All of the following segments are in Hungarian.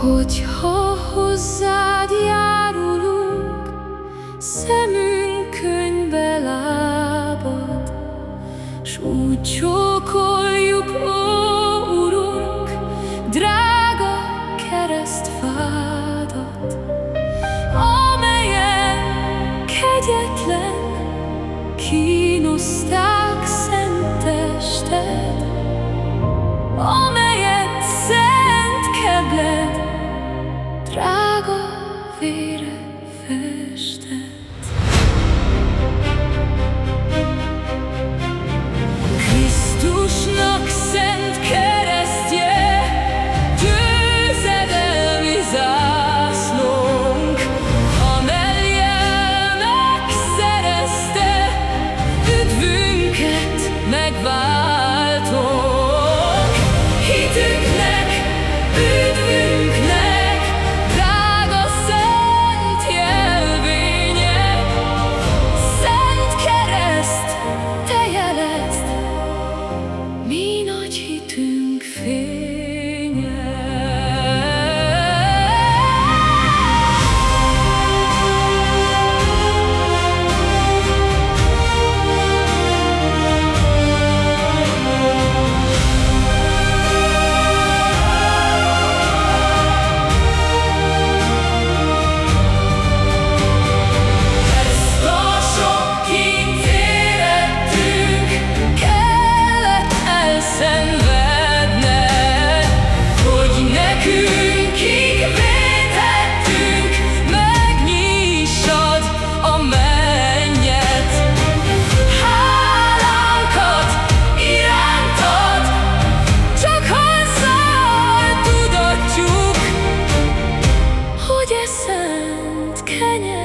Hogyha hozzád járulunk, szemünk belábad, S úgy csókoljuk, ó Urunk, drága keresztfádat, Amelyen kegyetlen kínosztál, fyrir fyrstu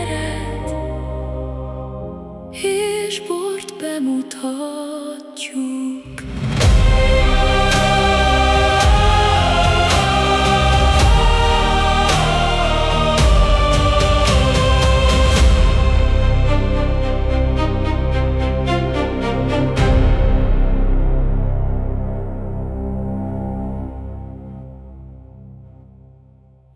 kenyeret és bort bemutatjuk.